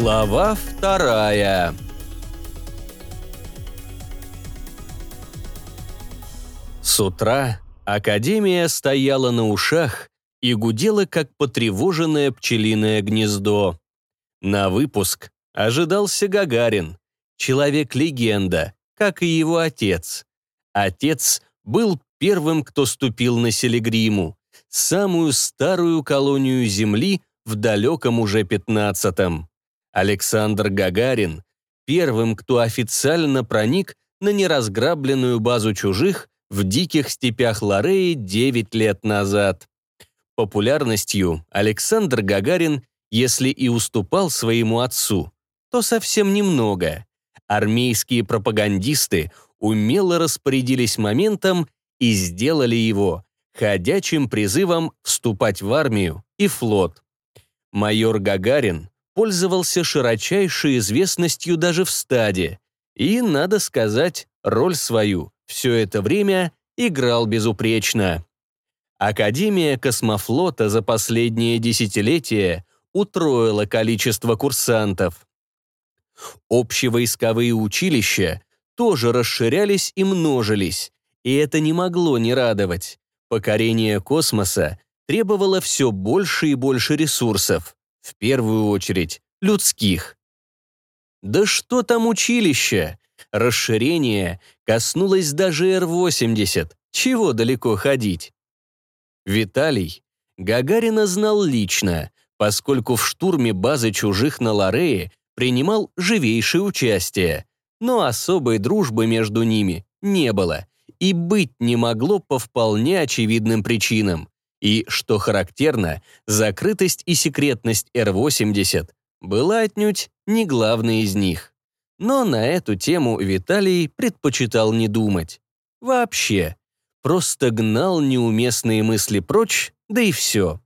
Глава вторая С утра Академия стояла на ушах и гудела, как потревоженное пчелиное гнездо. На выпуск ожидался Гагарин, человек-легенда, как и его отец. Отец был первым, кто ступил на Селегриму, самую старую колонию Земли в далеком уже пятнадцатом. Александр Гагарин первым, кто официально проник на неразграбленную базу чужих в диких степях Лореи 9 лет назад. Популярностью Александр Гагарин, если и уступал своему отцу, то совсем немного. Армейские пропагандисты умело распорядились моментом и сделали его ходячим призывом вступать в армию и флот. Майор Гагарин пользовался широчайшей известностью даже в стаде и, надо сказать, роль свою все это время играл безупречно. Академия космофлота за последние десятилетия утроила количество курсантов. Общевойсковые училища тоже расширялись и множились, и это не могло не радовать. Покорение космоса требовало все больше и больше ресурсов, в первую очередь людских. Да что там училище? Расширение коснулось даже Р-80, чего далеко ходить. Виталий Гагарина знал лично, поскольку в штурме базы чужих на Лорее принимал живейшее участие, но особой дружбы между ними не было и быть не могло по вполне очевидным причинам. И, что характерно, закрытость и секретность Р-80 была отнюдь не главной из них. Но на эту тему Виталий предпочитал не думать. Вообще. Просто гнал неуместные мысли прочь, да и все.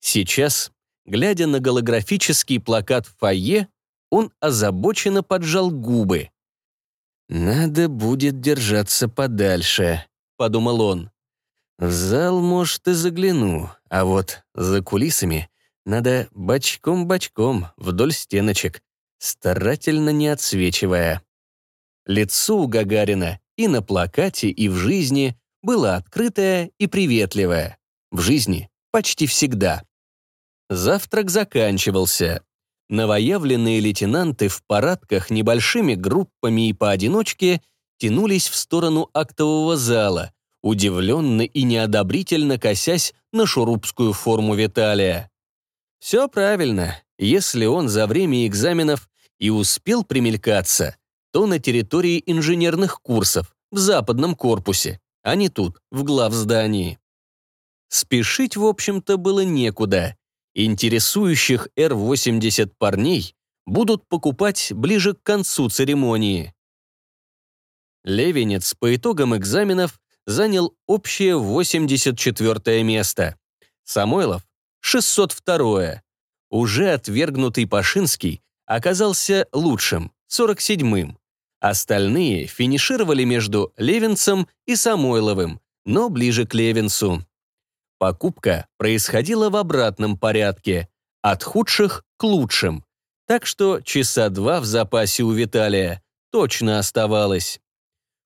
Сейчас, глядя на голографический плакат в фойе, он озабоченно поджал губы. «Надо будет держаться подальше», — подумал он. «В зал, может, и загляну, а вот за кулисами надо бочком-бочком вдоль стеночек, старательно не отсвечивая. Лицо у Гагарина и на плакате, и в жизни было открытое и приветливое. В жизни почти всегда. Завтрак заканчивался. Новоявленные лейтенанты в парадках небольшими группами и поодиночке тянулись в сторону актового зала, удивленно и неодобрительно косясь на шурупскую форму Виталия. Все правильно. Если он за время экзаменов и успел примелькаться, то на территории инженерных курсов, в западном корпусе, а не тут, в главздании. Спешить, в общем-то, было некуда. Интересующих Р-80 парней будут покупать ближе к концу церемонии. Левенец по итогам экзаменов занял общее 84 место. Самойлов 602 Уже отвергнутый Пашинский оказался лучшим, 47-м. Остальные финишировали между Левинцем и Самойловым, но ближе к Левинцу. Покупка происходила в обратном порядке, от худших к лучшим, так что часа два в запасе у Виталия точно оставалось.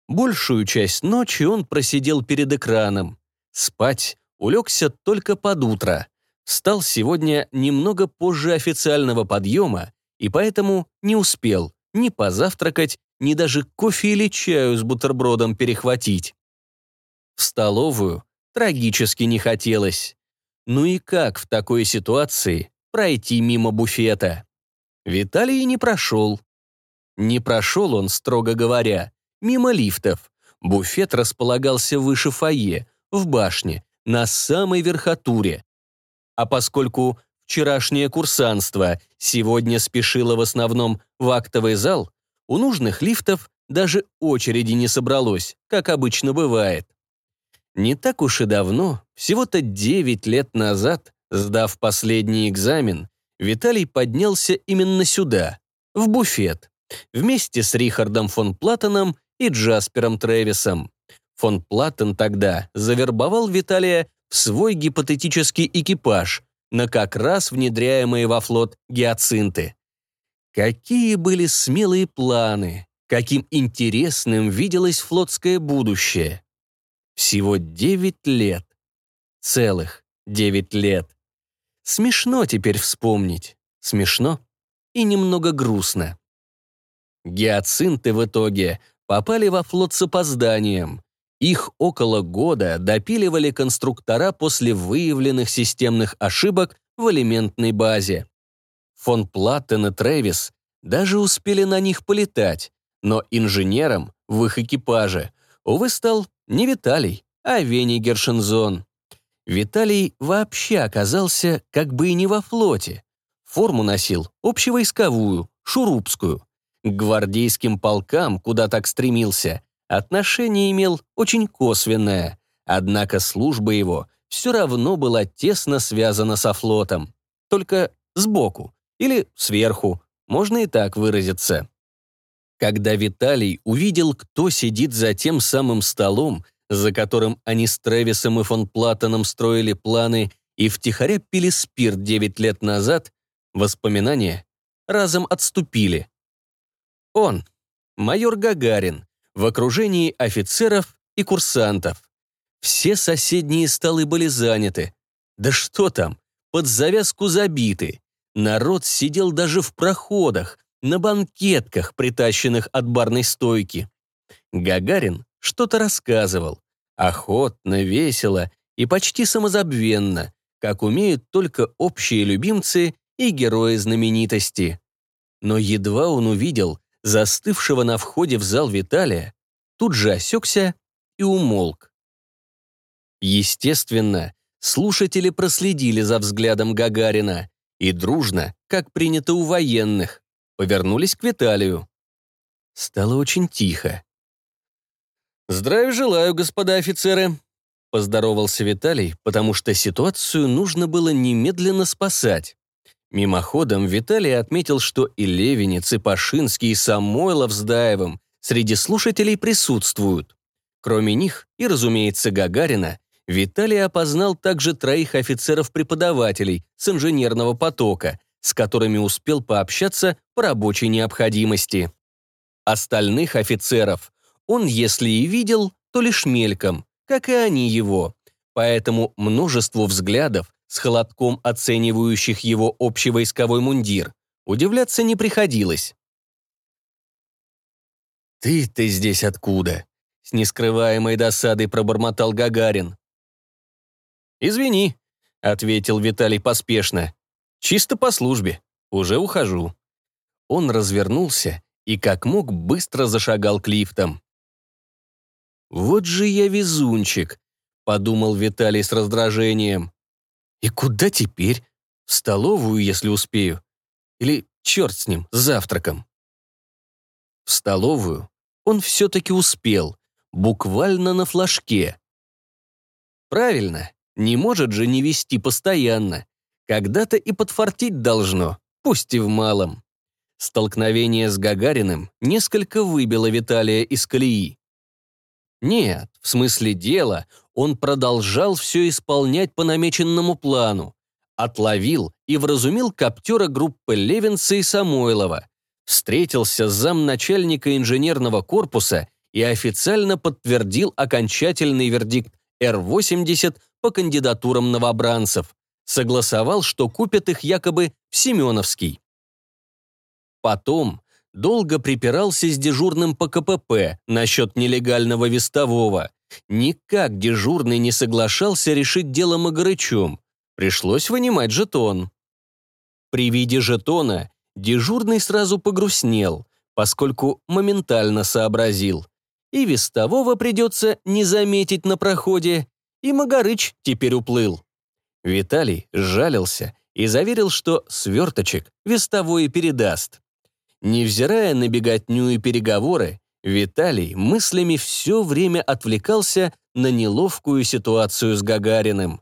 Большую часть ночи он просидел перед экраном. Спать улегся только под утро, Встал сегодня немного позже официального подъема и поэтому не успел ни позавтракать, ни даже кофе или чаю с бутербродом перехватить. В столовую трагически не хотелось. Ну и как в такой ситуации пройти мимо буфета? Виталий не прошел. Не прошел он, строго говоря, мимо лифтов. Буфет располагался выше фойе, в башне, на самой верхотуре, а поскольку вчерашнее курсанство сегодня спешило в основном в актовый зал, у нужных лифтов даже очереди не собралось, как обычно бывает. Не так уж и давно, всего-то 9 лет назад, сдав последний экзамен, Виталий поднялся именно сюда, в буфет, вместе с Рихардом фон Платтоном и Джаспером Трэвисом. Фон Платтон тогда завербовал Виталия в свой гипотетический экипаж на как раз внедряемые во флот гиацинты. Какие были смелые планы, каким интересным виделось флотское будущее. Всего девять лет. Целых девять лет. Смешно теперь вспомнить. Смешно и немного грустно. Гиацинты в итоге попали во флот с опозданием. Их около года допиливали конструктора после выявленных системных ошибок в элементной базе. Фон Платтен и Трэвис даже успели на них полетать, но инженером в их экипаже, увы, стал не Виталий, а Вений Гершензон. Виталий вообще оказался как бы и не во флоте. Форму носил общевойсковую, шурупскую. К гвардейским полкам, куда так стремился, отношение имел очень косвенное, однако служба его все равно была тесно связана со флотом. Только сбоку или сверху, можно и так выразиться. Когда Виталий увидел, кто сидит за тем самым столом, за которым они с Трэвисом и фон Платоном строили планы и втихаря пили спирт 9 лет назад, воспоминания разом отступили. Он, майор Гагарин, в окружении офицеров и курсантов. Все соседние столы были заняты. Да что там, под завязку забиты. Народ сидел даже в проходах, на банкетках, притащенных от барной стойки. Гагарин что-то рассказывал. Охотно, весело и почти самозабвенно, как умеют только общие любимцы и герои знаменитости. Но едва он увидел застывшего на входе в зал Виталия, тут же осекся и умолк. Естественно, слушатели проследили за взглядом Гагарина и дружно, как принято у военных, повернулись к Виталию. Стало очень тихо. «Здравия желаю, господа офицеры», — поздоровался Виталий, потому что ситуацию нужно было немедленно спасать. Мимоходом Виталий отметил, что и Левинец, и Пашинский, и Самойлов с Даевым среди слушателей присутствуют. Кроме них и, разумеется, Гагарина, Виталий опознал также троих офицеров-преподавателей с инженерного потока, с которыми успел пообщаться по рабочей необходимости. Остальных офицеров он, если и видел, то лишь мельком, как и они его. Поэтому множеству взглядов с холодком оценивающих его общевойсковой мундир, удивляться не приходилось. «Ты-то здесь откуда?» — с нескрываемой досадой пробормотал Гагарин. «Извини», — ответил Виталий поспешно. «Чисто по службе. Уже ухожу». Он развернулся и как мог быстро зашагал к лифтам. «Вот же я везунчик», — подумал Виталий с раздражением. И куда теперь? В столовую, если успею. Или черт с ним, с завтраком. В столовую он все-таки успел, буквально на флажке. Правильно, не может же не вести постоянно. Когда-то и подфартить должно, пусть и в малом. Столкновение с Гагариным несколько выбило Виталия из колеи. Нет, в смысле дела, он продолжал все исполнять по намеченному плану. Отловил и вразумил коптера группы Левинца и Самойлова. Встретился с замначальника инженерного корпуса и официально подтвердил окончательный вердикт Р-80 по кандидатурам новобранцев. Согласовал, что купят их якобы в Семеновский. Потом долго припирался с дежурным по КПП насчет нелегального вестового. Никак дежурный не соглашался решить дело Магарычом. Пришлось вынимать жетон. При виде жетона дежурный сразу погрустнел, поскольку моментально сообразил. И вестового придется не заметить на проходе, и Магарыч теперь уплыл. Виталий жалился и заверил, что сверточек вестовой передаст. Невзирая на беготню и переговоры, Виталий мыслями все время отвлекался на неловкую ситуацию с Гагариным.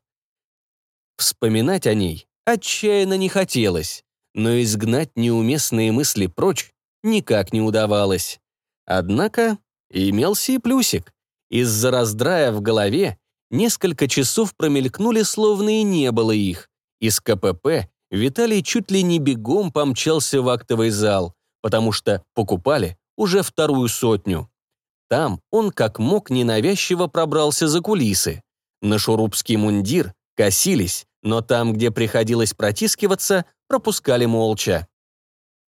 Вспоминать о ней отчаянно не хотелось, но изгнать неуместные мысли прочь никак не удавалось. Однако имелся и плюсик. Из-за раздрая в голове несколько часов промелькнули, словно и не было их. Из КПП Виталий чуть ли не бегом помчался в актовый зал, потому что покупали уже вторую сотню. Там он как мог ненавязчиво пробрался за кулисы. На шурупский мундир косились, но там, где приходилось протискиваться, пропускали молча.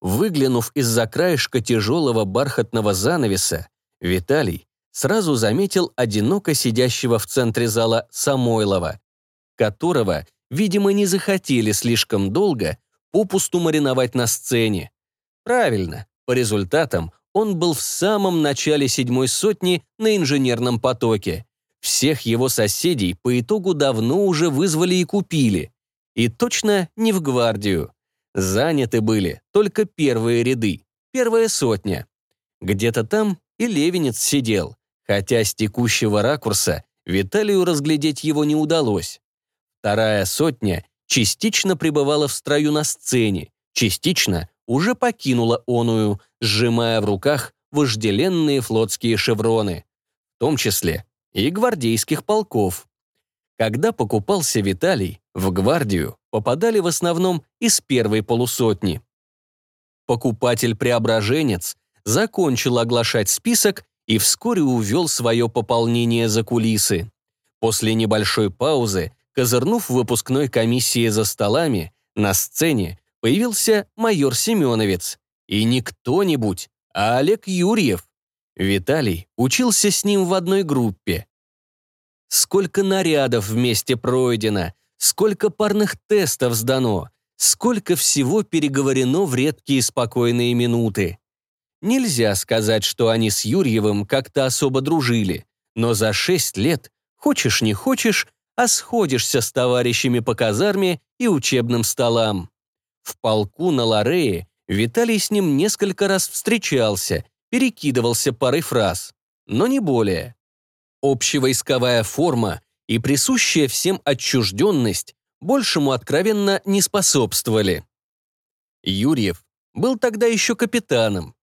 Выглянув из-за краешка тяжелого бархатного занавеса, Виталий сразу заметил одиноко сидящего в центре зала Самойлова, которого, видимо, не захотели слишком долго попусту мариновать на сцене. Правильно, по результатам он был в самом начале седьмой сотни на инженерном потоке. Всех его соседей по итогу давно уже вызвали и купили. И точно не в гвардию. Заняты были только первые ряды, первая сотня. Где-то там и Левинец сидел, хотя с текущего ракурса Виталию разглядеть его не удалось. Вторая сотня частично пребывала в строю на сцене, частично уже покинула оную, сжимая в руках вожделенные флотские шевроны, в том числе и гвардейских полков. Когда покупался Виталий, в гвардию попадали в основном из первой полусотни. Покупатель-преображенец закончил оглашать список и вскоре увел свое пополнение за кулисы. После небольшой паузы, козырнув выпускной комиссии за столами, на сцене появился майор Семеновец. И не кто-нибудь, а Олег Юрьев. Виталий учился с ним в одной группе. Сколько нарядов вместе пройдено, сколько парных тестов сдано, сколько всего переговорено в редкие спокойные минуты. Нельзя сказать, что они с Юрьевым как-то особо дружили, но за шесть лет, хочешь не хочешь, а сходишься с товарищами по казарме и учебным столам. В полку на Ларее Виталий с ним несколько раз встречался, перекидывался парой фраз, но не более. Общевойсковая форма и присущая всем отчужденность большему откровенно не способствовали. Юрьев был тогда еще капитаном.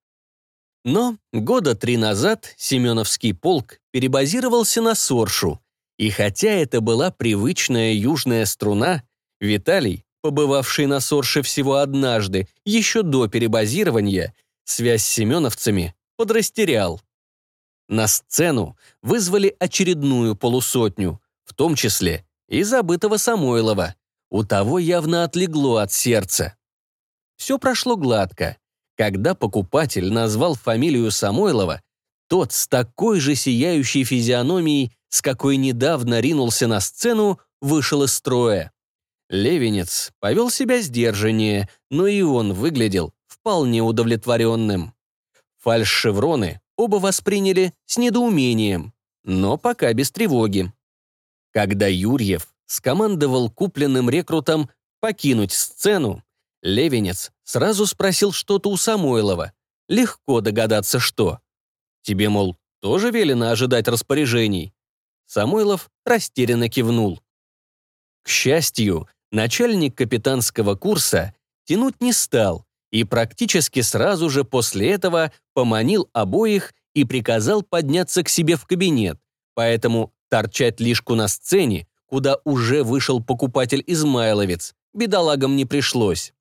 Но года три назад Семеновский полк перебазировался на Соршу, и хотя это была привычная южная струна, Виталий побывавший на Сорше всего однажды, еще до перебазирования, связь с семеновцами подрастерял. На сцену вызвали очередную полусотню, в том числе и забытого Самойлова. У того явно отлегло от сердца. Все прошло гладко. Когда покупатель назвал фамилию Самойлова, тот с такой же сияющей физиономией, с какой недавно ринулся на сцену, вышел из строя. Левинец повел себя сдержаннее, но и он выглядел вполне удовлетворенным. Фальш-шевроны оба восприняли с недоумением, но пока без тревоги. Когда Юрьев скомандовал купленным рекрутам покинуть сцену, Левинец сразу спросил что-то у Самойлова. Легко догадаться, что. Тебе, мол, тоже велено ожидать распоряжений? Самойлов растерянно кивнул. К счастью, начальник капитанского курса тянуть не стал и практически сразу же после этого поманил обоих и приказал подняться к себе в кабинет, поэтому торчать лишку на сцене, куда уже вышел покупатель Измайловец, бедолагам не пришлось.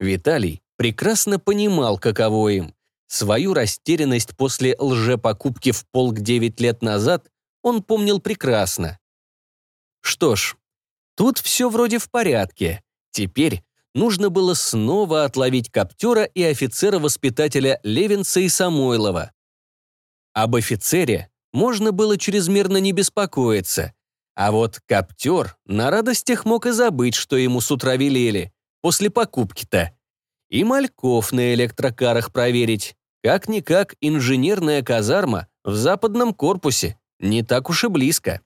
Виталий прекрасно понимал, каково им. Свою растерянность после лжепокупки в полк 9 лет назад он помнил прекрасно. Что ж, Тут все вроде в порядке. Теперь нужно было снова отловить коптера и офицера-воспитателя Левинца и Самойлова. Об офицере можно было чрезмерно не беспокоиться, а вот коптер на радостях мог и забыть, что ему с утра велели, после покупки-то. И мальков на электрокарах проверить. Как-никак инженерная казарма в западном корпусе, не так уж и близко.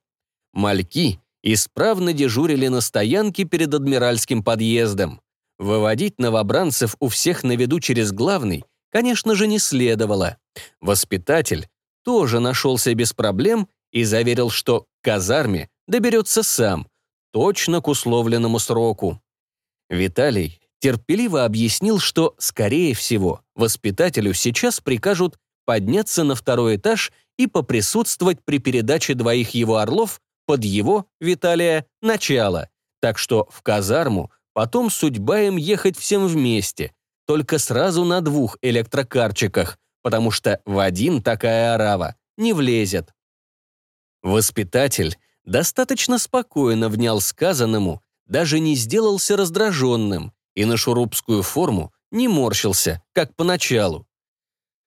Мальки исправно дежурили на стоянке перед адмиральским подъездом. Выводить новобранцев у всех на виду через главный, конечно же, не следовало. Воспитатель тоже нашелся без проблем и заверил, что к казарме доберется сам, точно к условленному сроку. Виталий терпеливо объяснил, что, скорее всего, воспитателю сейчас прикажут подняться на второй этаж и поприсутствовать при передаче двоих его орлов под его, Виталия, начало, так что в казарму Потом судьба им ехать всем вместе, только сразу на двух электрокарчиках, потому что в один такая орава не влезет. Воспитатель достаточно спокойно внял сказанному, даже не сделался раздраженным и на шурупскую форму не морщился, как поначалу.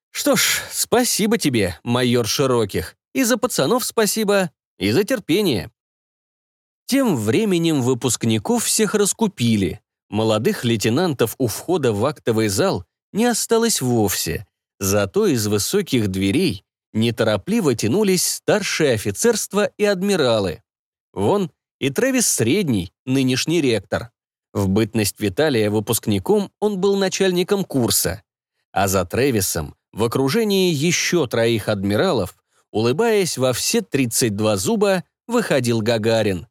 Что ж, спасибо тебе, майор Широких, и за пацанов спасибо, и за терпение. Тем временем выпускников всех раскупили. Молодых лейтенантов у входа в актовый зал не осталось вовсе, зато из высоких дверей неторопливо тянулись старшее офицерство и адмиралы. Вон и Трэвис Средний, нынешний ректор. В бытность Виталия выпускником он был начальником курса. А за Трэвисом, в окружении еще троих адмиралов, улыбаясь во все 32 зуба, выходил Гагарин.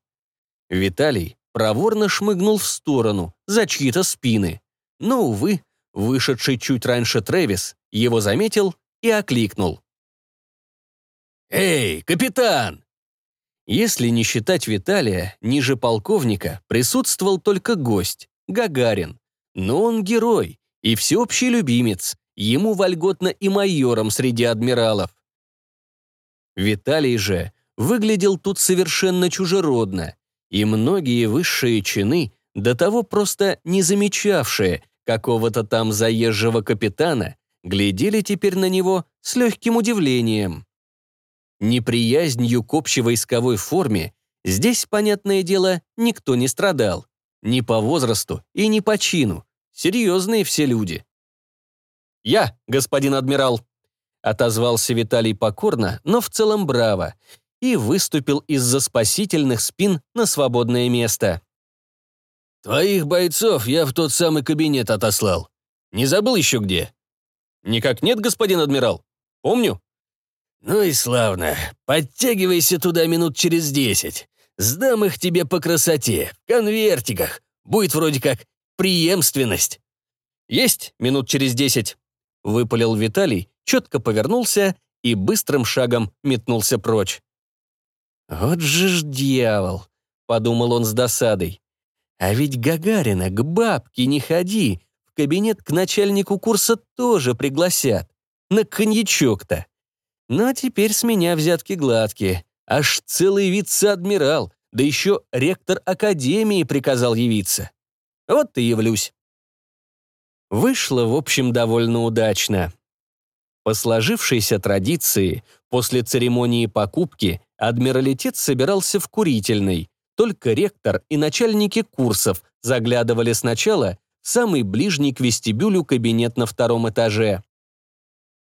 Виталий проворно шмыгнул в сторону, за чьи-то спины. Но, увы, вышедший чуть раньше Трэвис его заметил и окликнул. «Эй, капитан!» Если не считать Виталия, ниже полковника присутствовал только гость, Гагарин. Но он герой и всеобщий любимец, ему вольготно и майором среди адмиралов. Виталий же выглядел тут совершенно чужеродно, и многие высшие чины, до того просто не замечавшие какого-то там заезжего капитана, глядели теперь на него с легким удивлением. Неприязнью к общевойсковой форме здесь, понятное дело, никто не страдал. Ни по возрасту и ни по чину. Серьезные все люди. «Я, господин адмирал», — отозвался Виталий покорно, но в целом браво, и выступил из-за спасительных спин на свободное место. «Твоих бойцов я в тот самый кабинет отослал. Не забыл еще где?» «Никак нет, господин адмирал. Помню». «Ну и славно. Подтягивайся туда минут через десять. Сдам их тебе по красоте, в конвертиках. Будет вроде как преемственность». «Есть минут через десять», — выпалил Виталий, четко повернулся и быстрым шагом метнулся прочь. «Вот же ж дьявол!» — подумал он с досадой. «А ведь Гагарина к бабке не ходи, в кабинет к начальнику курса тоже пригласят. На коньячок-то. Но теперь с меня взятки гладкие. Аж целый вице-адмирал, да еще ректор академии приказал явиться. Вот и явлюсь». Вышло, в общем, довольно удачно. По сложившейся традиции, после церемонии покупки адмиралитет собирался в курительной. Только ректор и начальники курсов заглядывали сначала в самый ближний к вестибюлю кабинет на втором этаже.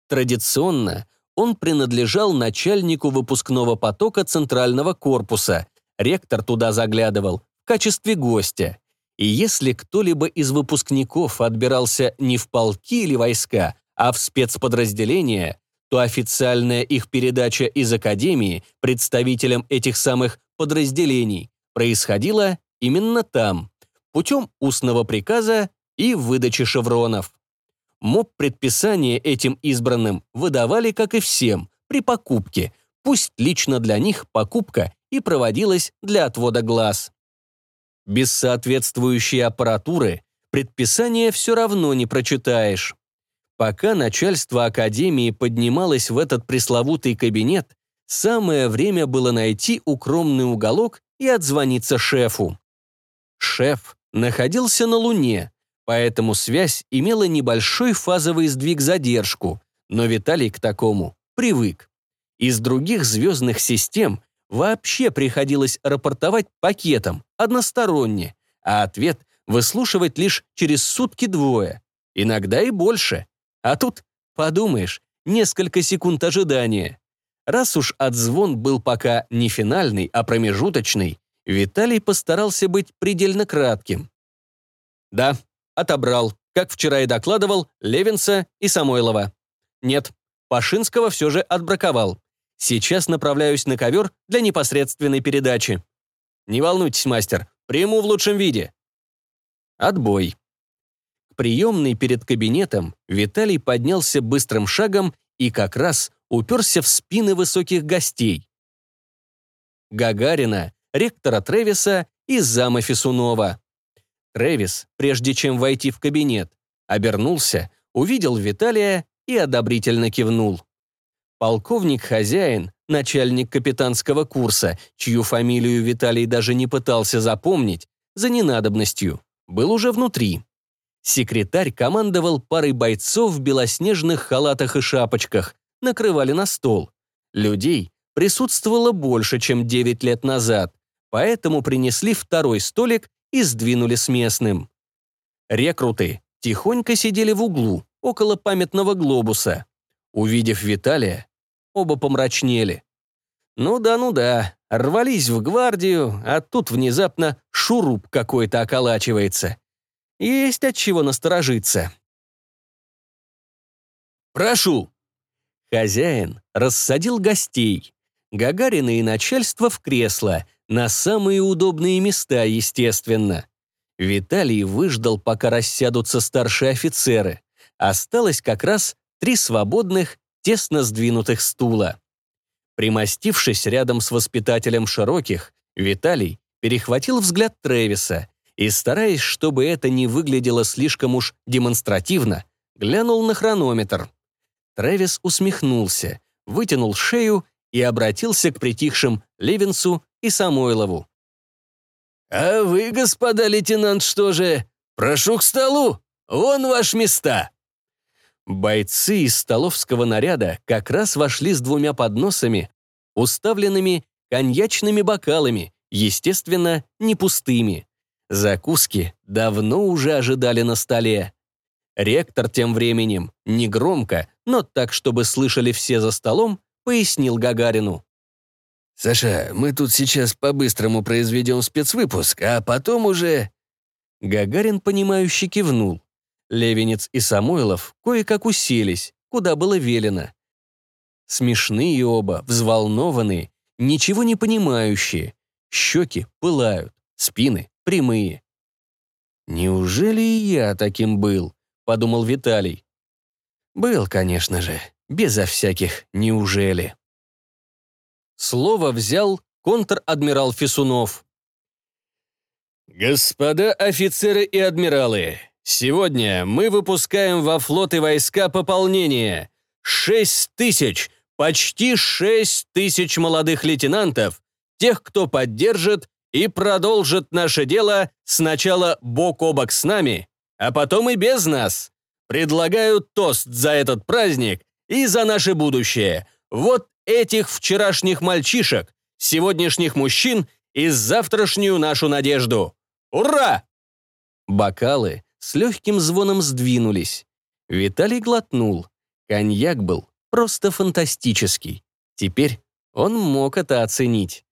Традиционно он принадлежал начальнику выпускного потока центрального корпуса. Ректор туда заглядывал в качестве гостя. И если кто-либо из выпускников отбирался не в полки или войска, а в спецподразделения, то официальная их передача из Академии представителям этих самых подразделений происходила именно там, путем устного приказа и выдачи шевронов. МОП предписания этим избранным выдавали, как и всем, при покупке, пусть лично для них покупка и проводилась для отвода глаз. Без соответствующей аппаратуры предписание все равно не прочитаешь. Пока начальство Академии поднималось в этот пресловутый кабинет, самое время было найти укромный уголок и отзвониться шефу. Шеф находился на Луне, поэтому связь имела небольшой фазовый сдвиг-задержку, но Виталий к такому привык. Из других звездных систем вообще приходилось рапортовать пакетом, односторонне, а ответ выслушивать лишь через сутки-двое, иногда и больше. А тут, подумаешь, несколько секунд ожидания. Раз уж отзвон был пока не финальный, а промежуточный, Виталий постарался быть предельно кратким. Да, отобрал, как вчера и докладывал, Левинса и Самойлова. Нет, Пашинского все же отбраковал. Сейчас направляюсь на ковер для непосредственной передачи. Не волнуйтесь, мастер, приму в лучшем виде. Отбой приемной перед кабинетом Виталий поднялся быстрым шагом и как раз уперся в спины высоких гостей. Гагарина, ректора Тревиса и зама Фисунова. Трэвис, прежде чем войти в кабинет, обернулся, увидел Виталия и одобрительно кивнул. Полковник-хозяин, начальник капитанского курса, чью фамилию Виталий даже не пытался запомнить, за ненадобностью, был уже внутри. Секретарь командовал парой бойцов в белоснежных халатах и шапочках, накрывали на стол. Людей присутствовало больше, чем 9 лет назад, поэтому принесли второй столик и сдвинули с местным. Рекруты тихонько сидели в углу, около памятного глобуса. Увидев Виталия, оба помрачнели. Ну да, ну да, рвались в гвардию, а тут внезапно шуруп какой-то околачивается. Есть от чего насторожиться. «Прошу!» Хозяин рассадил гостей. Гагарина и начальство в кресло, на самые удобные места, естественно. Виталий выждал, пока рассядутся старшие офицеры. Осталось как раз три свободных, тесно сдвинутых стула. Примостившись рядом с воспитателем широких, Виталий перехватил взгляд Трэвиса и, стараясь, чтобы это не выглядело слишком уж демонстративно, глянул на хронометр. Трэвис усмехнулся, вытянул шею и обратился к притихшим Левинсу и Самойлову. «А вы, господа лейтенант, что же? Прошу к столу! Вон ваши места!» Бойцы из столовского наряда как раз вошли с двумя подносами, уставленными коньячными бокалами, естественно, не пустыми. Закуски давно уже ожидали на столе. Ректор тем временем, негромко, но так, чтобы слышали все за столом, пояснил Гагарину. «Саша, мы тут сейчас по-быстрому произведем спецвыпуск, а потом уже...» Гагарин, понимающе кивнул. Левинец и Самойлов кое-как уселись, куда было велено. Смешные оба, взволнованные, ничего не понимающие. Щеки пылают, спины прямые. «Неужели и я таким был?» — подумал Виталий. «Был, конечно же, безо всяких «неужели». Слово взял контр-адмирал Фисунов. «Господа офицеры и адмиралы, сегодня мы выпускаем во флот и войска пополнение. Шесть тысяч, почти шесть тысяч молодых лейтенантов, тех, кто поддержит и продолжит наше дело сначала бок о бок с нами, а потом и без нас. Предлагаю тост за этот праздник и за наше будущее. Вот этих вчерашних мальчишек, сегодняшних мужчин и завтрашнюю нашу надежду. Ура!» Бокалы с легким звоном сдвинулись. Виталий глотнул. Коньяк был просто фантастический. Теперь он мог это оценить.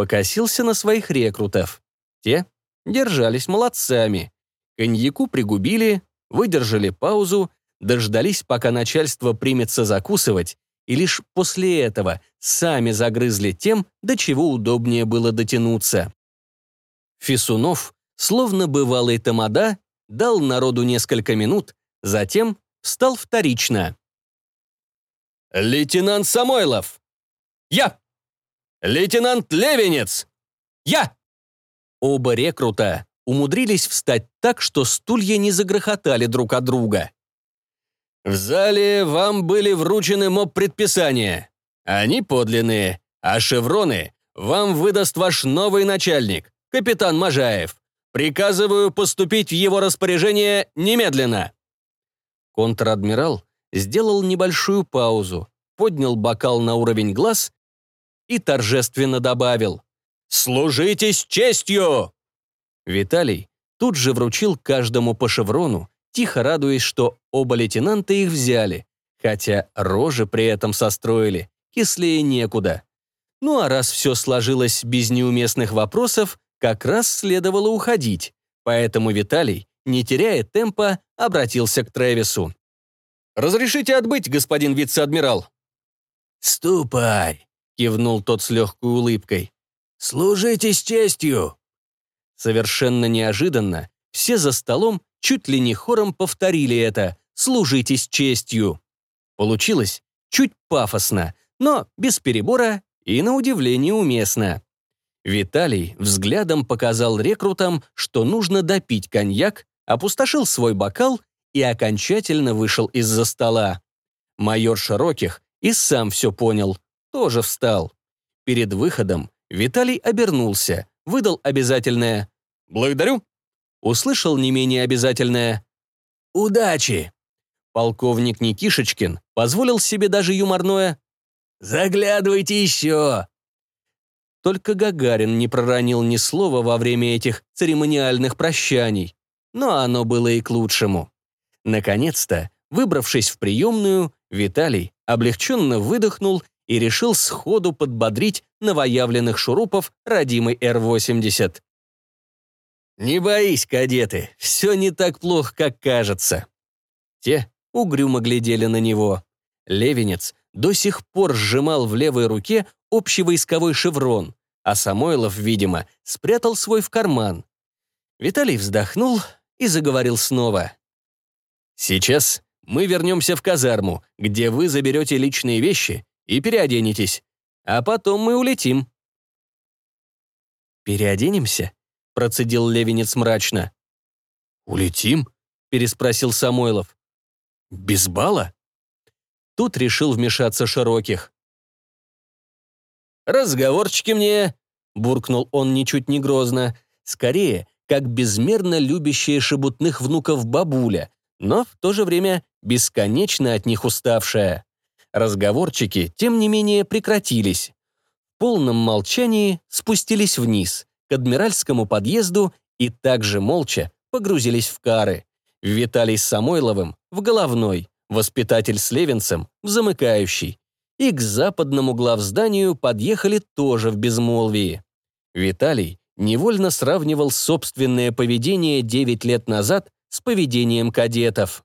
Покосился на своих рекрутов. Те держались молодцами. Коньяку пригубили, выдержали паузу, дождались, пока начальство примется закусывать, и лишь после этого сами загрызли тем, до чего удобнее было дотянуться. Фисунов, словно бывалый тамада, дал народу несколько минут, затем встал вторично. «Лейтенант Самойлов!» «Я!» «Лейтенант Левенец!» «Я!» Оба рекрута умудрились встать так, что стулья не загрохотали друг от друга. В зале вам были вручены моб-предписания. Они подлинные, а шевроны вам выдаст ваш новый начальник, капитан Можаев. Приказываю поступить в его распоряжение немедленно». Контр-адмирал сделал небольшую паузу, поднял бокал на уровень глаз и торжественно добавил «Служите с честью!» Виталий тут же вручил каждому по шеврону тихо радуясь, что оба лейтенанта их взяли, хотя рожи при этом состроили, кислее некуда. Ну а раз все сложилось без неуместных вопросов, как раз следовало уходить, поэтому Виталий, не теряя темпа, обратился к Трэвису. «Разрешите отбыть, господин вице-адмирал?» «Ступай», — кивнул тот с легкой улыбкой. «Служите с честью». Совершенно неожиданно все за столом чуть ли не хором повторили это «служите с честью». Получилось чуть пафосно, но без перебора и, на удивление, уместно. Виталий взглядом показал рекрутам, что нужно допить коньяк, опустошил свой бокал и окончательно вышел из-за стола. Майор Широких и сам все понял, тоже встал. Перед выходом Виталий обернулся, выдал обязательное «Благодарю». Услышал не менее обязательное «Удачи». Полковник Никишечкин позволил себе даже юморное «Заглядывайте еще». Только Гагарин не проронил ни слова во время этих церемониальных прощаний. Но оно было и к лучшему. Наконец-то, выбравшись в приемную, Виталий облегченно выдохнул и решил сходу подбодрить новоявленных шурупов родимый Р-80. «Не боись, кадеты, все не так плохо, как кажется». Те угрюмо глядели на него. Левенец до сих пор сжимал в левой руке общевойсковой шеврон, а Самойлов, видимо, спрятал свой в карман. Виталий вздохнул и заговорил снова. «Сейчас мы вернемся в казарму, где вы заберете личные вещи и переоденетесь, а потом мы улетим». «Переоденемся?» — процедил Левинец мрачно. «Улетим?» — переспросил Самойлов. «Без бала?» Тут решил вмешаться Широких. «Разговорчики мне!» — буркнул он ничуть не грозно. Скорее, как безмерно любящая шебутных внуков бабуля, но в то же время бесконечно от них уставшая. Разговорчики, тем не менее, прекратились. В полном молчании спустились вниз, к адмиральскому подъезду и также молча погрузились в кары. Виталий с Самойловым в головной, воспитатель с Левинцем в замыкающий. И к западному главзданию подъехали тоже в безмолвии. Виталий невольно сравнивал собственное поведение 9 лет назад с поведением кадетов.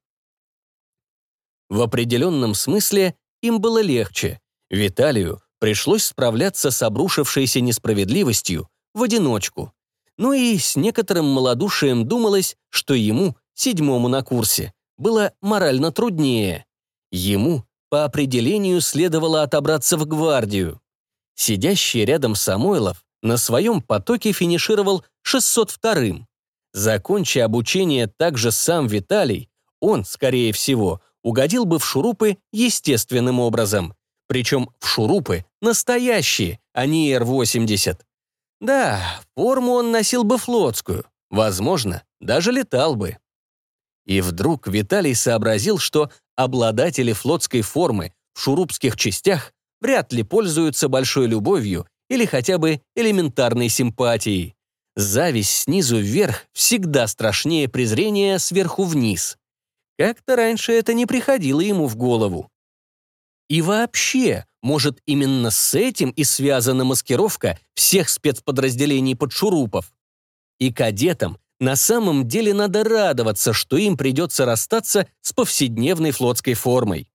В определенном смысле им было легче. Виталию пришлось справляться с обрушившейся несправедливостью в одиночку. Ну и с некоторым малодушием думалось, что ему, седьмому на курсе, было морально труднее. Ему, по определению, следовало отобраться в гвардию. Сидящий рядом Самойлов на своем потоке финишировал 602-м. Закончи обучение также сам Виталий, он, скорее всего, угодил бы в шурупы естественным образом. Причем в шурупы настоящие, а не Р-80. Да, форму он носил бы флотскую, возможно, даже летал бы. И вдруг Виталий сообразил, что обладатели флотской формы в шурупских частях вряд ли пользуются большой любовью или хотя бы элементарной симпатией. Зависть снизу вверх всегда страшнее презрения сверху вниз. Как-то раньше это не приходило ему в голову. И вообще, может, именно с этим и связана маскировка всех спецподразделений подшурупов. И кадетам на самом деле надо радоваться, что им придется расстаться с повседневной флотской формой.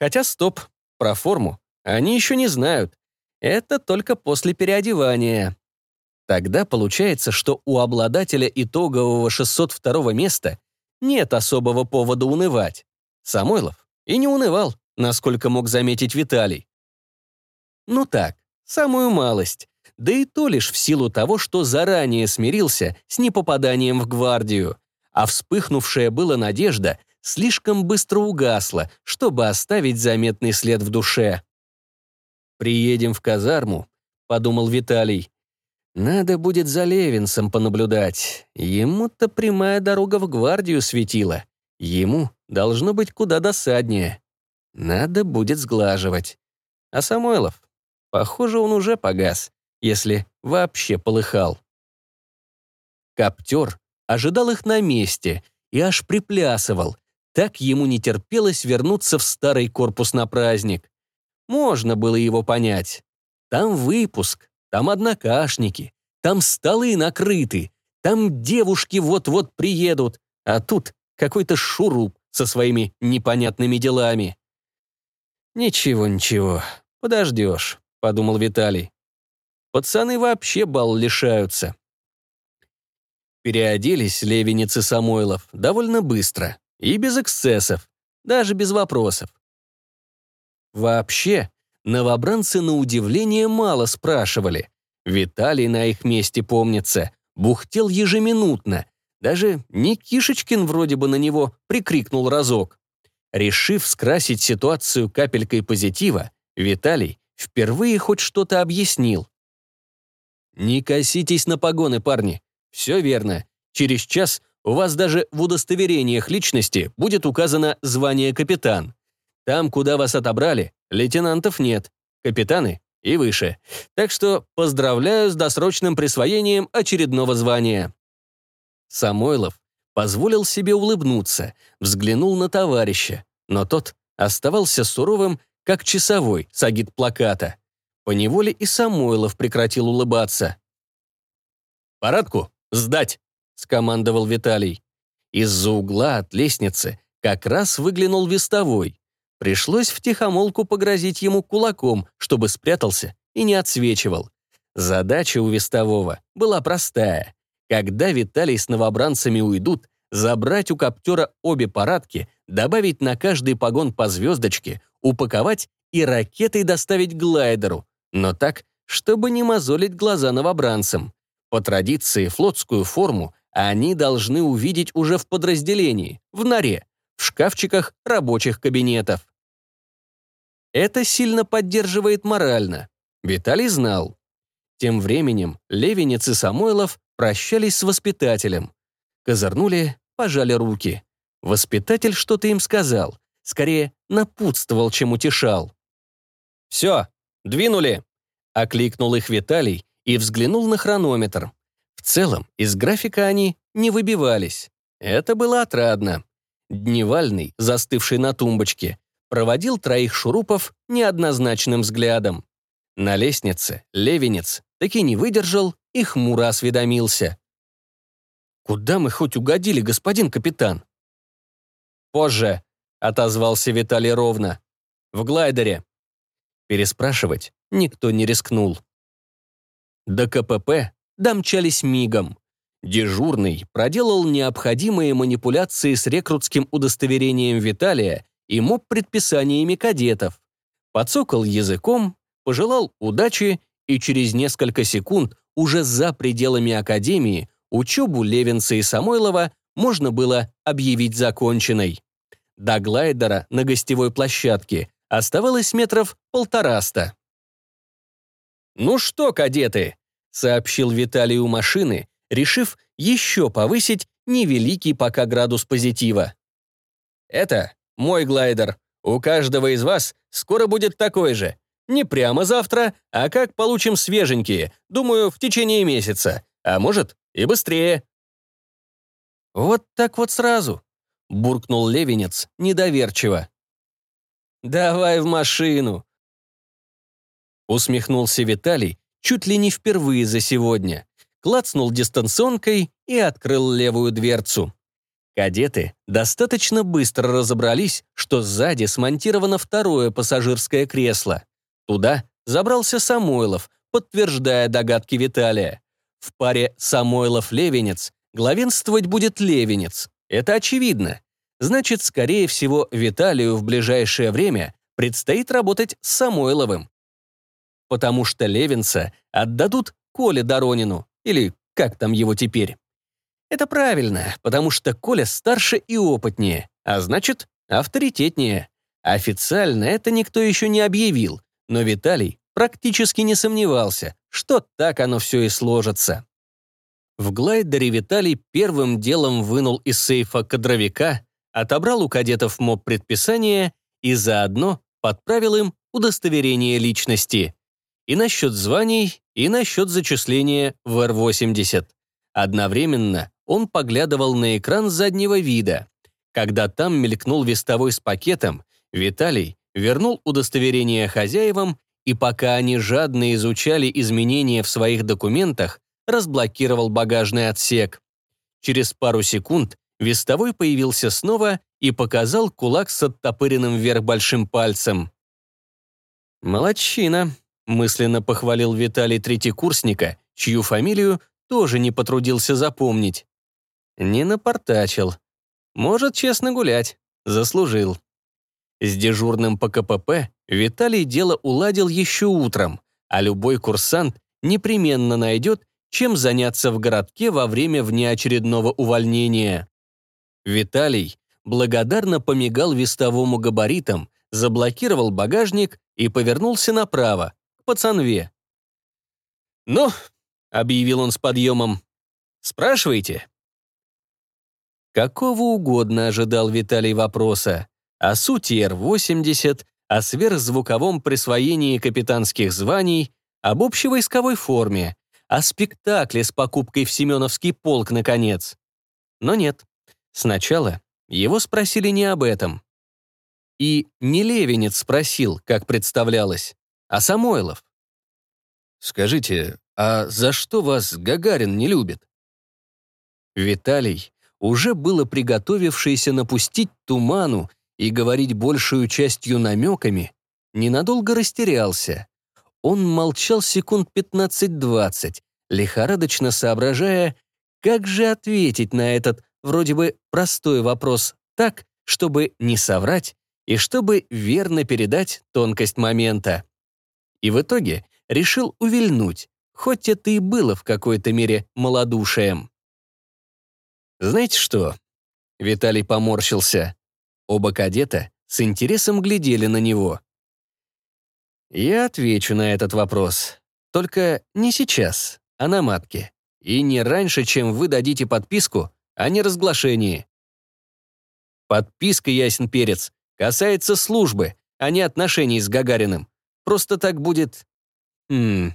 Хотя стоп, про форму они еще не знают. Это только после переодевания. Тогда получается, что у обладателя итогового 602 места нет особого повода унывать. Самойлов и не унывал, насколько мог заметить Виталий. Ну так, самую малость да и то лишь в силу того, что заранее смирился с непопаданием в гвардию, а вспыхнувшая была надежда слишком быстро угасла, чтобы оставить заметный след в душе. «Приедем в казарму», — подумал Виталий. «Надо будет за Левинсом понаблюдать. Ему-то прямая дорога в гвардию светила. Ему должно быть куда досаднее. Надо будет сглаживать. А Самойлов? Похоже, он уже погас если вообще полыхал. Коптер ожидал их на месте и аж приплясывал. Так ему не терпелось вернуться в старый корпус на праздник. Можно было его понять. Там выпуск, там однокашники, там столы накрыты, там девушки вот-вот приедут, а тут какой-то шуруп со своими непонятными делами. «Ничего, ничего, подождешь», — подумал Виталий. Пацаны вообще бал лишаются. Переоделись Левинец и Самойлов довольно быстро и без эксцессов, даже без вопросов. Вообще, новобранцы на удивление мало спрашивали. Виталий на их месте, помнится, бухтел ежеминутно. Даже Никишечкин вроде бы на него прикрикнул разок. Решив скрасить ситуацию капелькой позитива, Виталий впервые хоть что-то объяснил. «Не коситесь на погоны, парни. Все верно. Через час у вас даже в удостоверениях личности будет указано звание капитан. Там, куда вас отобрали, лейтенантов нет, капитаны и выше. Так что поздравляю с досрочным присвоением очередного звания». Самойлов позволил себе улыбнуться, взглянул на товарища, но тот оставался суровым, как часовой с агит-плаката. Поневоле и Самойлов прекратил улыбаться. «Парадку сдать!» — скомандовал Виталий. Из-за угла от лестницы как раз выглянул вестовой. Пришлось втихомолку погрозить ему кулаком, чтобы спрятался и не отсвечивал. Задача у вестового была простая. Когда Виталий с новобранцами уйдут, забрать у коптера обе парадки, добавить на каждый погон по звездочке, упаковать и ракетой доставить глайдеру, но так, чтобы не мозолить глаза новобранцам. По традиции флотскую форму они должны увидеть уже в подразделении, в норе, в шкафчиках рабочих кабинетов. Это сильно поддерживает морально. Виталий знал. Тем временем Левинец и Самойлов прощались с воспитателем. Козырнули, пожали руки. Воспитатель что-то им сказал. Скорее, напутствовал, чем утешал. «Все, двинули!» — окликнул их Виталий и взглянул на хронометр. В целом, из графика они не выбивались. Это было отрадно. Дневальный, застывший на тумбочке, проводил троих шурупов неоднозначным взглядом. На лестнице Левинец таки не выдержал и хмуро осведомился. «Куда мы хоть угодили, господин капитан?» «Позже», — отозвался Виталий ровно. «В глайдере». Переспрашивать никто не рискнул. До КПП домчались мигом. Дежурный проделал необходимые манипуляции с рекрутским удостоверением Виталия и моб-предписаниями кадетов. Подсокал языком, пожелал удачи, и через несколько секунд уже за пределами Академии учебу Левинца и Самойлова можно было объявить законченной. До глайдера на гостевой площадке оставалось метров полтораста. «Ну что, кадеты?» — сообщил Виталий у машины, решив еще повысить невеликий пока градус позитива. «Это мой глайдер. У каждого из вас скоро будет такой же. Не прямо завтра, а как получим свеженькие, думаю, в течение месяца. А может, и быстрее». «Вот так вот сразу», — буркнул Левинец недоверчиво. «Давай в машину!» Усмехнулся Виталий чуть ли не впервые за сегодня, клацнул дистанционкой и открыл левую дверцу. Кадеты достаточно быстро разобрались, что сзади смонтировано второе пассажирское кресло. Туда забрался Самойлов, подтверждая догадки Виталия. В паре Самойлов-Левенец главенствовать будет Левенец. Это очевидно. Значит, скорее всего, Виталию в ближайшее время предстоит работать с Самойловым. Потому что Левинца отдадут Коле Доронину, или как там его теперь. Это правильно, потому что Коля старше и опытнее, а значит, авторитетнее. Официально это никто еще не объявил, но Виталий практически не сомневался, что так оно все и сложится. В глайдере Виталий первым делом вынул из сейфа кадровика отобрал у кадетов моб предписания и заодно подправил им удостоверение личности. И насчет званий, и насчет зачисления в Р-80. Одновременно он поглядывал на экран заднего вида. Когда там мелькнул вестовой с пакетом, Виталий вернул удостоверение хозяевам и пока они жадно изучали изменения в своих документах, разблокировал багажный отсек. Через пару секунд Вестовой появился снова и показал кулак с оттопыренным вверх большим пальцем. «Молодчина», — мысленно похвалил Виталий третьекурсника, чью фамилию тоже не потрудился запомнить. Не напортачил. Может, честно гулять. Заслужил. С дежурным по КПП Виталий дело уладил еще утром, а любой курсант непременно найдет, чем заняться в городке во время внеочередного увольнения. Виталий благодарно помигал вестовому габаритам, заблокировал багажник и повернулся направо, пацанве. «Ну», — объявил он с подъемом, — «спрашивайте». Какого угодно ожидал Виталий вопроса. О сути Р-80, о сверхзвуковом присвоении капитанских званий, об общевойсковой форме, о спектакле с покупкой в Семеновский полк, наконец. Но нет. Сначала его спросили не об этом. И не Левинец спросил, как представлялось, а Самойлов. «Скажите, а за что вас Гагарин не любит?» Виталий, уже было приготовившийся напустить туману и говорить большую частью намеками, ненадолго растерялся. Он молчал секунд 15-20, лихорадочно соображая, как же ответить на этот вроде бы простой вопрос так, чтобы не соврать и чтобы верно передать тонкость момента. И в итоге решил увильнуть, хоть это и было в какой-то мере малодушием. «Знаете что?» Виталий поморщился. Оба кадета с интересом глядели на него. «Я отвечу на этот вопрос. Только не сейчас, а на матке. И не раньше, чем вы дадите подписку о неразглашении. Подписка, ясен перец, касается службы, а не отношений с Гагариным. Просто так будет... Хм,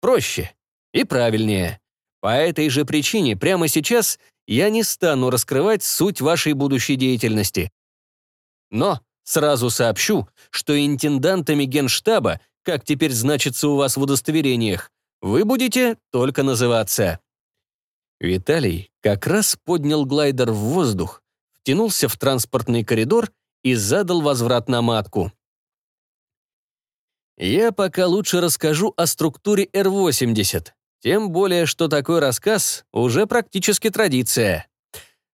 проще и правильнее. По этой же причине прямо сейчас я не стану раскрывать суть вашей будущей деятельности. Но сразу сообщу, что интендантами генштаба, как теперь значится у вас в удостоверениях, вы будете только называться. Виталий как раз поднял глайдер в воздух, втянулся в транспортный коридор и задал возврат на матку. Я пока лучше расскажу о структуре Р-80, тем более, что такой рассказ уже практически традиция.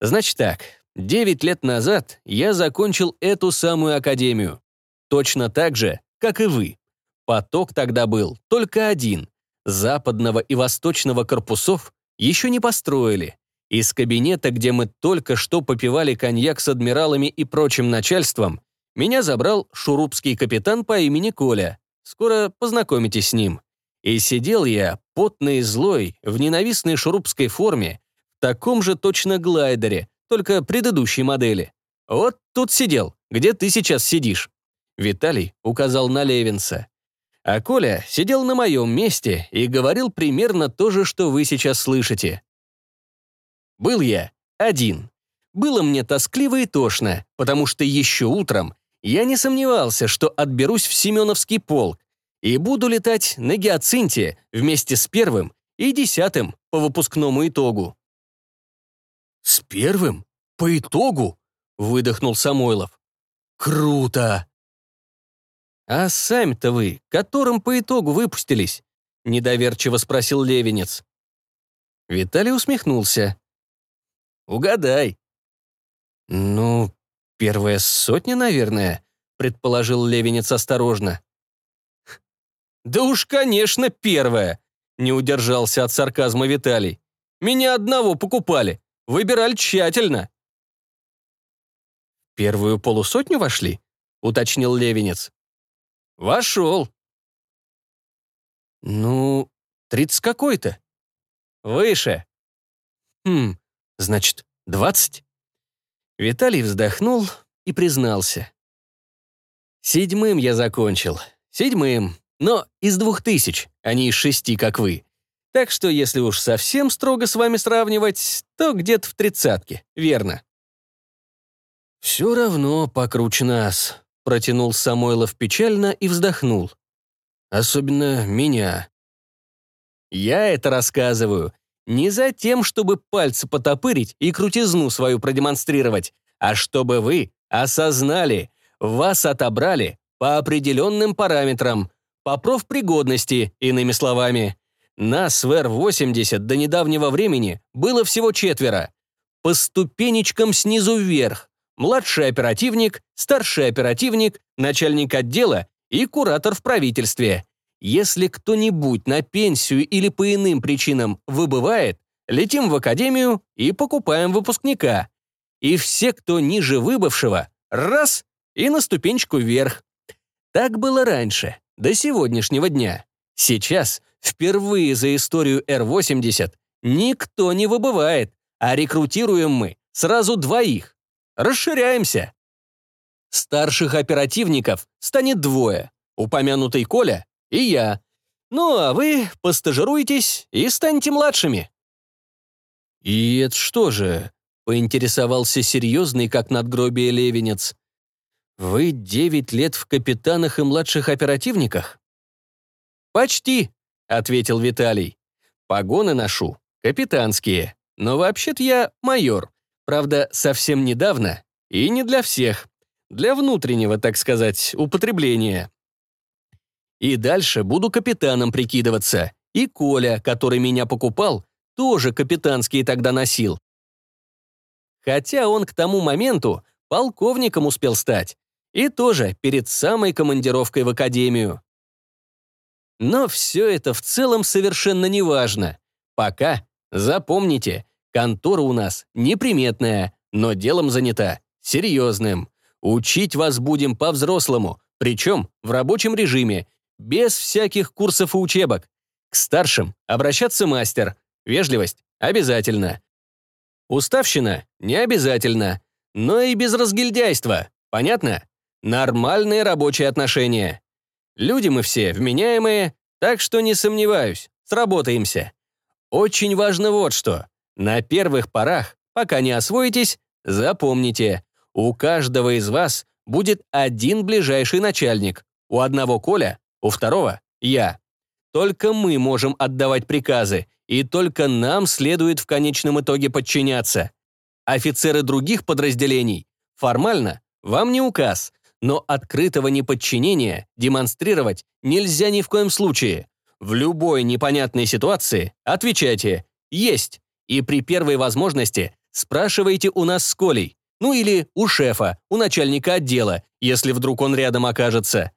Значит так, 9 лет назад я закончил эту самую академию. Точно так же, как и вы. Поток тогда был только один. Западного и восточного корпусов еще не построили. Из кабинета, где мы только что попивали коньяк с адмиралами и прочим начальством, меня забрал шурупский капитан по имени Коля. Скоро познакомитесь с ним. И сидел я, потный и злой, в ненавистной шурупской форме, в таком же точно глайдере, только предыдущей модели. Вот тут сидел, где ты сейчас сидишь. Виталий указал на Левинса. А Коля сидел на моем месте и говорил примерно то же, что вы сейчас слышите. Был я один. Было мне тоскливо и тошно, потому что еще утром я не сомневался, что отберусь в Семеновский полк, и буду летать на гиацинте вместе с первым и десятым по выпускному итогу. «С первым? По итогу?» — выдохнул Самойлов. «Круто!» «А сами-то вы, которым по итогу выпустились?» — недоверчиво спросил Левинец. Виталий усмехнулся. «Угадай». «Ну, первая сотня, наверное», — предположил Левинец осторожно. «Да уж, конечно, первая!» — не удержался от сарказма Виталий. «Меня одного покупали. Выбирали тщательно». «Первую полусотню вошли?» — уточнил Левинец. «Вошел». «Ну, тридцать какой-то». «Выше». «Хм, значит, двадцать?» Виталий вздохнул и признался. «Седьмым я закончил. Седьмым. Но из двух тысяч, а не из шести, как вы. Так что, если уж совсем строго с вами сравнивать, то где-то в тридцатке, верно?» «Все равно покруче нас», — протянул Самойлов печально и вздохнул. «Особенно меня». «Я это рассказываю не за тем, чтобы пальцы потопырить и крутизну свою продемонстрировать, а чтобы вы осознали, вас отобрали по определенным параметрам, по профпригодности, иными словами. Нас в Р-80 до недавнего времени было всего четверо. По ступенечкам снизу вверх. Младший оперативник, старший оперативник, начальник отдела и куратор в правительстве. Если кто-нибудь на пенсию или по иным причинам выбывает, летим в академию и покупаем выпускника. И все, кто ниже выбывшего, раз и на ступенечку вверх. Так было раньше, до сегодняшнего дня. Сейчас, впервые за историю Р-80, никто не выбывает, а рекрутируем мы сразу двоих. Расширяемся. Старших оперативников станет двое. Упомянутый Коля и я. Ну, а вы постажируетесь и станете младшими. «И это что же?» — поинтересовался серьезный, как надгробие левенец. «Вы девять лет в капитанах и младших оперативниках?» «Почти», — ответил Виталий. «Погоны ношу, капитанские, но вообще-то я майор. Правда, совсем недавно и не для всех. Для внутреннего, так сказать, употребления. И дальше буду капитаном прикидываться. И Коля, который меня покупал, тоже капитанские тогда носил. Хотя он к тому моменту полковником успел стать. И тоже перед самой командировкой в академию. Но все это в целом совершенно не важно. Пока, запомните, контора у нас неприметная, но делом занята, серьезным. Учить вас будем по-взрослому, причем в рабочем режиме, без всяких курсов и учебок. К старшим обращаться мастер, вежливость обязательно. Уставщина не обязательно, но и без разгильдяйства, понятно? Нормальные рабочие отношения. Люди мы все вменяемые, так что не сомневаюсь, сработаемся. Очень важно вот что. На первых порах, пока не освоитесь, запомните, у каждого из вас будет один ближайший начальник. У одного Коля, у второго — я. Только мы можем отдавать приказы, и только нам следует в конечном итоге подчиняться. Офицеры других подразделений, формально, вам не указ, но открытого неподчинения демонстрировать нельзя ни в коем случае. В любой непонятной ситуации отвечайте «Есть» и при первой возможности спрашивайте у нас с Колей. Ну или у шефа, у начальника отдела, если вдруг он рядом окажется.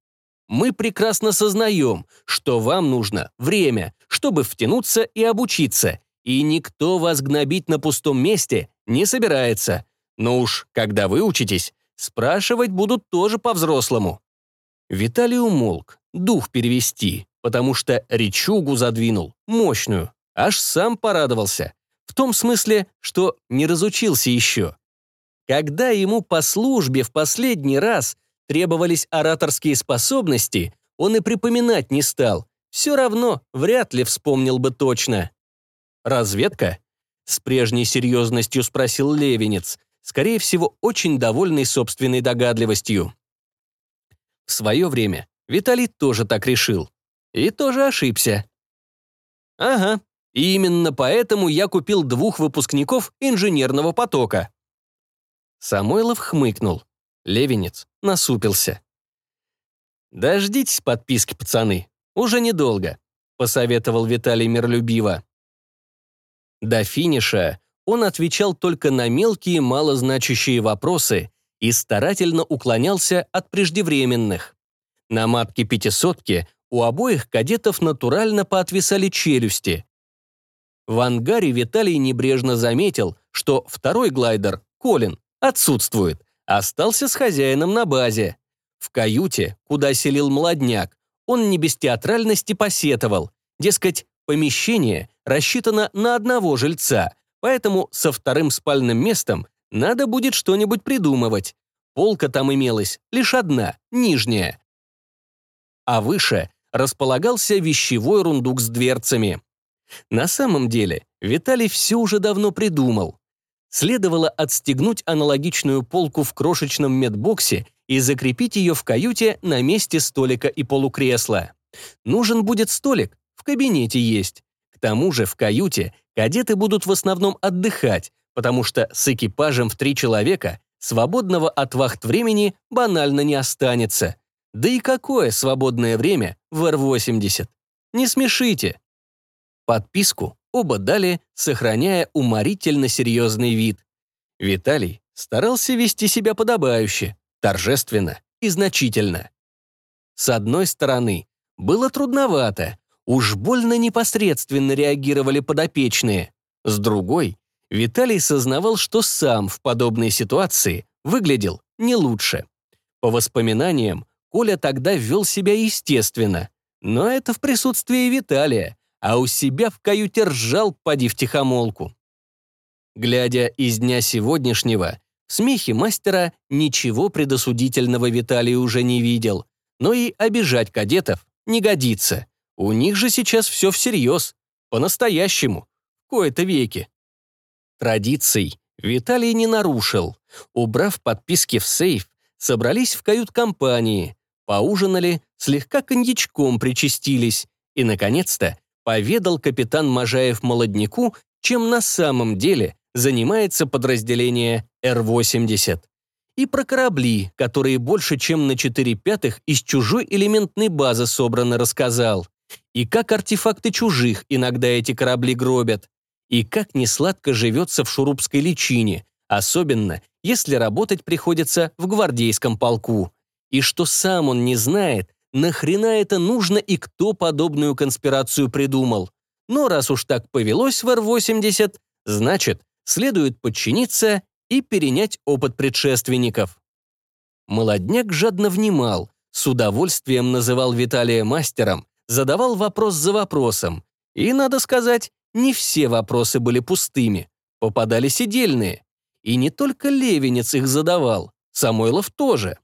Мы прекрасно сознаем, что вам нужно время, чтобы втянуться и обучиться, и никто вас гнобить на пустом месте не собирается. Но уж когда вы учитесь, спрашивать будут тоже по-взрослому. Виталий умолк, дух перевести, потому что речугу задвинул, мощную, аж сам порадовался. В том смысле, что не разучился еще. Когда ему по службе в последний раз требовались ораторские способности, он и припоминать не стал. Все равно вряд ли вспомнил бы точно. «Разведка?» — с прежней серьезностью спросил Левенец, скорее всего, очень довольный собственной догадливостью. В свое время Виталий тоже так решил. И тоже ошибся. «Ага, и именно поэтому я купил двух выпускников инженерного потока», Самойлов хмыкнул. Левенец насупился. «Дождитесь подписки, пацаны. Уже недолго», — посоветовал Виталий миролюбиво. До финиша он отвечал только на мелкие, малозначащие вопросы и старательно уклонялся от преждевременных. На матке пятисотки у обоих кадетов натурально поотвисали челюсти. В ангаре Виталий небрежно заметил, что второй глайдер, Колин, Отсутствует. Остался с хозяином на базе. В каюте, куда селил молодняк, он не без театральности посетовал. Дескать, помещение рассчитано на одного жильца, поэтому со вторым спальным местом надо будет что-нибудь придумывать. Полка там имелась лишь одна, нижняя. А выше располагался вещевой рундук с дверцами. На самом деле, Виталий все уже давно придумал следовало отстегнуть аналогичную полку в крошечном медбоксе и закрепить ее в каюте на месте столика и полукресла. Нужен будет столик, в кабинете есть. К тому же в каюте кадеты будут в основном отдыхать, потому что с экипажем в три человека свободного от вахт времени банально не останется. Да и какое свободное время в Р-80? Не смешите. Подписку оба дали, сохраняя уморительно серьезный вид. Виталий старался вести себя подобающе, торжественно и значительно. С одной стороны, было трудновато. Уж больно непосредственно реагировали подопечные. С другой, Виталий сознавал, что сам в подобной ситуации выглядел не лучше. По воспоминаниям, Коля тогда вел себя естественно, но это в присутствии Виталия, а у себя в каюте ржал, поди тихомолку. Глядя из дня сегодняшнего, в смехе мастера ничего предосудительного Виталий уже не видел, но и обижать кадетов не годится. У них же сейчас все всерьез, по-настоящему, в кои-то веки. Традиций Виталий не нарушил. Убрав подписки в сейф, собрались в кают-компании, поужинали, слегка коньячком причастились и, наконец-то, поведал капитан Можаев молодняку, чем на самом деле занимается подразделение Р-80. И про корабли, которые больше, чем на 4 пятых из чужой элементной базы собрано, рассказал. И как артефакты чужих иногда эти корабли гробят. И как несладко живется в шурупской личине, особенно если работать приходится в гвардейском полку. И что сам он не знает, нахрена это нужно и кто подобную конспирацию придумал. Но раз уж так повелось в Р-80, значит, следует подчиниться и перенять опыт предшественников. Молодняк жадно внимал, с удовольствием называл Виталия мастером, задавал вопрос за вопросом. И, надо сказать, не все вопросы были пустыми, попадались и дельные. И не только Левинец их задавал, Самойлов тоже.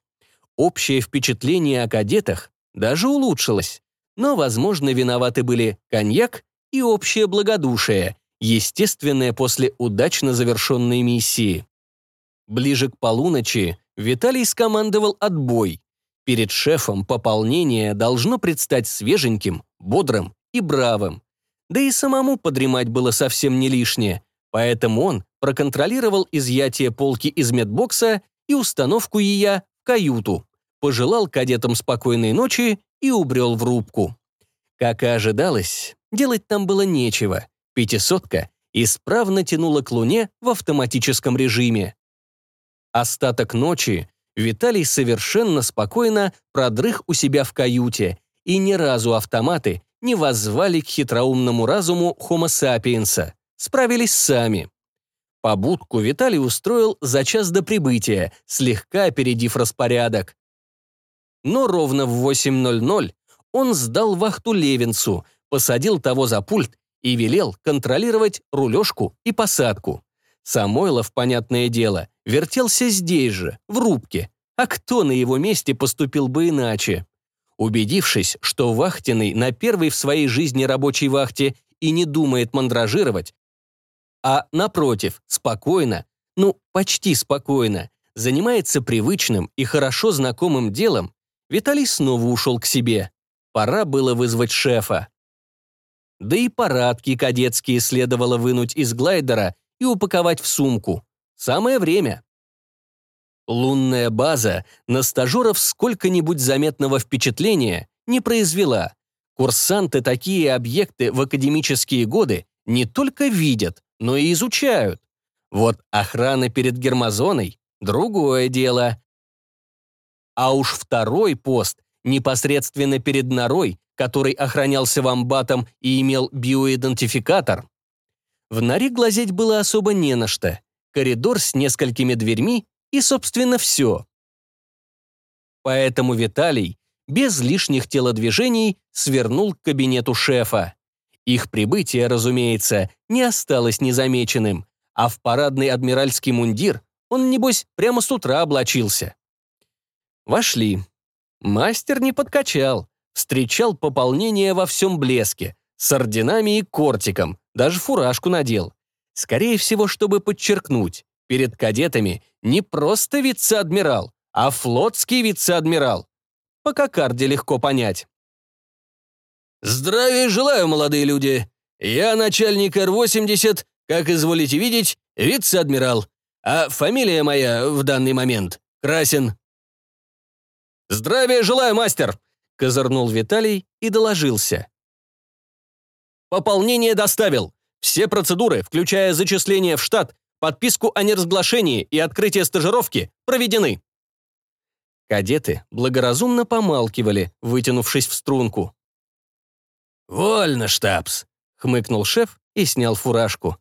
Общее впечатление о кадетах даже улучшилось. Но, возможно, виноваты были коньяк и общее благодушие, естественное после удачно завершенной миссии. Ближе к полуночи Виталий скомандовал отбой. Перед шефом пополнение должно предстать свеженьким, бодрым и бравым. Да и самому подремать было совсем не лишнее, поэтому он проконтролировал изъятие полки из медбокса и установку ее в каюту, пожелал кадетам спокойной ночи и убрел в рубку. Как и ожидалось, делать там было нечего. Пятисотка исправно тянула к Луне в автоматическом режиме. Остаток ночи Виталий совершенно спокойно продрых у себя в каюте, и ни разу автоматы не воззвали к хитроумному разуму Homo sapiens. Справились сами. Побудку Виталий устроил за час до прибытия, слегка опередив распорядок. Но ровно в 8.00 он сдал вахту Левинцу, посадил того за пульт и велел контролировать рулежку и посадку. Самойлов, понятное дело, вертелся здесь же, в рубке. А кто на его месте поступил бы иначе? Убедившись, что вахтенный на первой в своей жизни рабочей вахте и не думает мандражировать, а, напротив, спокойно, ну, почти спокойно, занимается привычным и хорошо знакомым делом, Виталий снова ушел к себе. Пора было вызвать шефа. Да и парадки кадетские следовало вынуть из глайдера и упаковать в сумку. Самое время. Лунная база на стажеров сколько-нибудь заметного впечатления не произвела. Курсанты такие объекты в академические годы не только видят, но и изучают. Вот охрана перед гермозоной — другое дело. А уж второй пост непосредственно перед норой, который охранялся вамбатом и имел биоидентификатор. В норе глазеть было особо не на что коридор с несколькими дверьми и, собственно, все. Поэтому Виталий без лишних телодвижений свернул к кабинету шефа. Их прибытие, разумеется, не осталось незамеченным, а в парадный адмиральский мундир он, небось, прямо с утра облачился. Вошли. Мастер не подкачал, встречал пополнение во всем блеске, с орденами и кортиком, даже фуражку надел. Скорее всего, чтобы подчеркнуть, перед кадетами не просто вице-адмирал, а флотский вице-адмирал. По кокарде легко понять. «Здравия желаю, молодые люди! Я начальник Р-80, как изволите видеть, вице-адмирал, а фамилия моя в данный момент — Красин». «Здравия желаю, мастер!» — козырнул Виталий и доложился. «Пополнение доставил. Все процедуры, включая зачисление в штат, подписку о неразглашении и открытие стажировки, проведены. Кадеты благоразумно помалкивали, вытянувшись в струнку. «Вольно, штабс», — хмыкнул шеф и снял фуражку.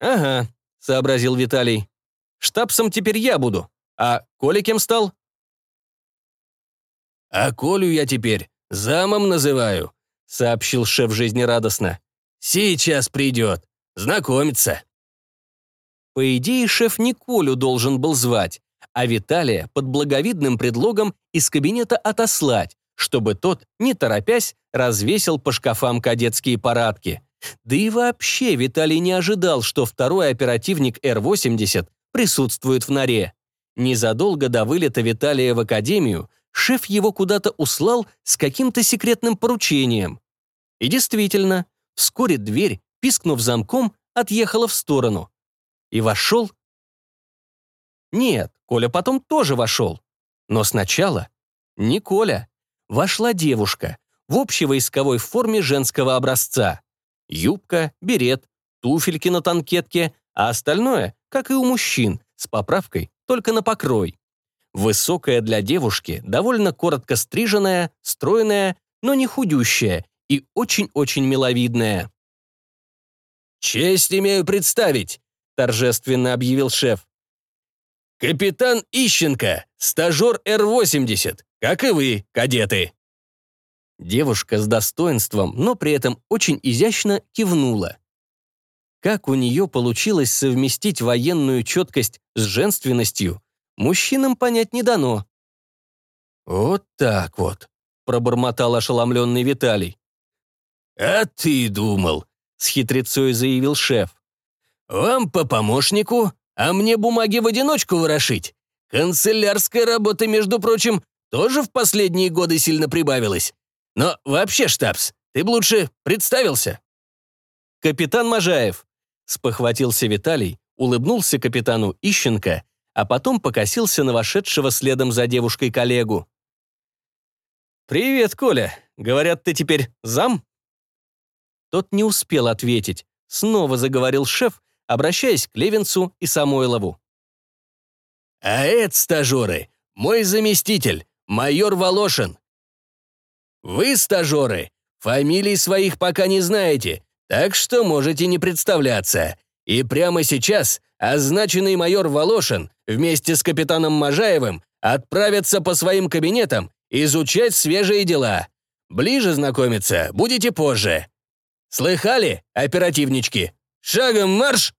«Ага», — сообразил Виталий. «Штабсом теперь я буду. А Коля кем стал?» «А Колю я теперь замом называю», — сообщил шеф жизнерадостно. «Сейчас придет. Знакомиться». По идее, шеф не Колю должен был звать, а Виталия под благовидным предлогом из кабинета отослать, чтобы тот, не торопясь, развесил по шкафам кадетские парадки. Да и вообще Виталий не ожидал, что второй оперативник Р-80 присутствует в норе. Незадолго до вылета Виталия в академию шеф его куда-то услал с каким-то секретным поручением. И действительно, вскоре дверь, пискнув замком, отъехала в сторону. И вошел... Нет, Коля потом тоже вошел. Но сначала не Коля. Вошла девушка в общевойсковой форме женского образца. Юбка, берет, туфельки на танкетке, а остальное, как и у мужчин, с поправкой только на покрой. Высокая для девушки, довольно коротко стриженная, стройная, но не худющая и очень-очень миловидная. «Честь имею представить», — торжественно объявил шеф. «Капитан Ищенко, стажер Р-80, как и вы, кадеты». Девушка с достоинством, но при этом очень изящно кивнула. Как у нее получилось совместить военную четкость с женственностью, мужчинам понять не дано. «Вот так вот», — пробормотал ошеломленный Виталий. «А ты думал», — с хитрецой заявил шеф. «Вам по помощнику, а мне бумаги в одиночку ворошить. Канцелярская работа, между прочим, тоже в последние годы сильно прибавилась. Но вообще, штабс, ты бы лучше представился». «Капитан Можаев», — спохватился Виталий, улыбнулся капитану Ищенко, а потом покосился на вошедшего следом за девушкой коллегу. «Привет, Коля. Говорят, ты теперь зам?» Тот не успел ответить. Снова заговорил шеф, обращаясь к Левинцу и Самойлову. «А это, стажеры, мой заместитель, майор Волошин. Вы, стажеры, фамилий своих пока не знаете, так что можете не представляться. И прямо сейчас означенный майор Волошин вместе с капитаном Можаевым отправятся по своим кабинетам изучать свежие дела. Ближе знакомиться будете позже. Слыхали, оперативнички? Шагом марш!»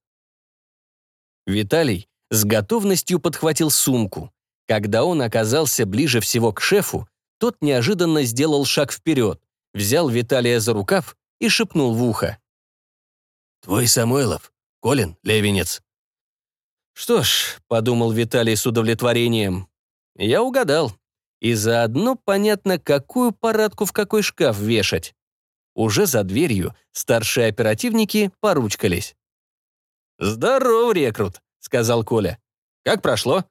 Виталий с готовностью подхватил сумку. Когда он оказался ближе всего к шефу, тот неожиданно сделал шаг вперед, взял Виталия за рукав и шепнул в ухо. «Твой Самойлов, Колин Левинец». «Что ж», — подумал Виталий с удовлетворением, — «я угадал. И заодно понятно, какую парадку в какой шкаф вешать». Уже за дверью старшие оперативники поручкались. «Здоров, рекрут», — сказал Коля. «Как прошло?»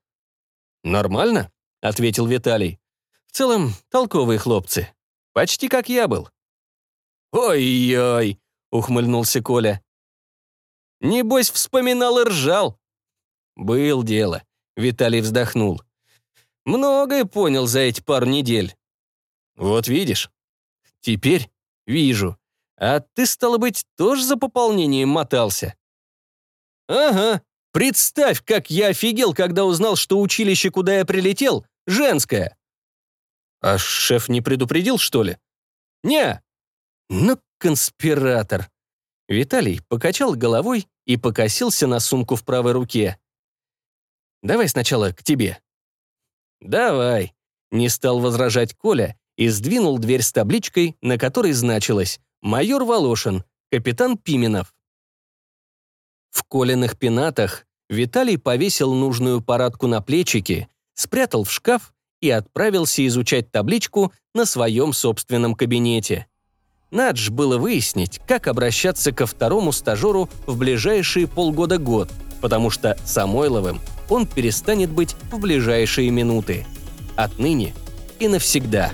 «Нормально», — ответил Виталий. В целом, толковые хлопцы. Почти как я был. «Ой-ой!» — ухмыльнулся Коля. «Небось, вспоминал и ржал». «Был дело», — Виталий вздохнул. «Многое понял за эти пару недель». «Вот видишь. Теперь вижу. А ты, стало быть, тоже за пополнением мотался?» «Ага. Представь, как я офигел, когда узнал, что училище, куда я прилетел, женское. А шеф не предупредил, что ли? Не. Ну, конспиратор. Виталий покачал головой и покосился на сумку в правой руке. Давай сначала к тебе. Давай. Не стал возражать Коля и сдвинул дверь с табличкой, на которой значилось «Майор Волошин, капитан Пименов». В Колиных пенатах Виталий повесил нужную парадку на плечики, спрятал в шкаф и отправился изучать табличку на своем собственном кабинете. Надж было выяснить, как обращаться ко второму стажеру в ближайшие полгода-год, потому что Самойловым он перестанет быть в ближайшие минуты. Отныне и навсегда.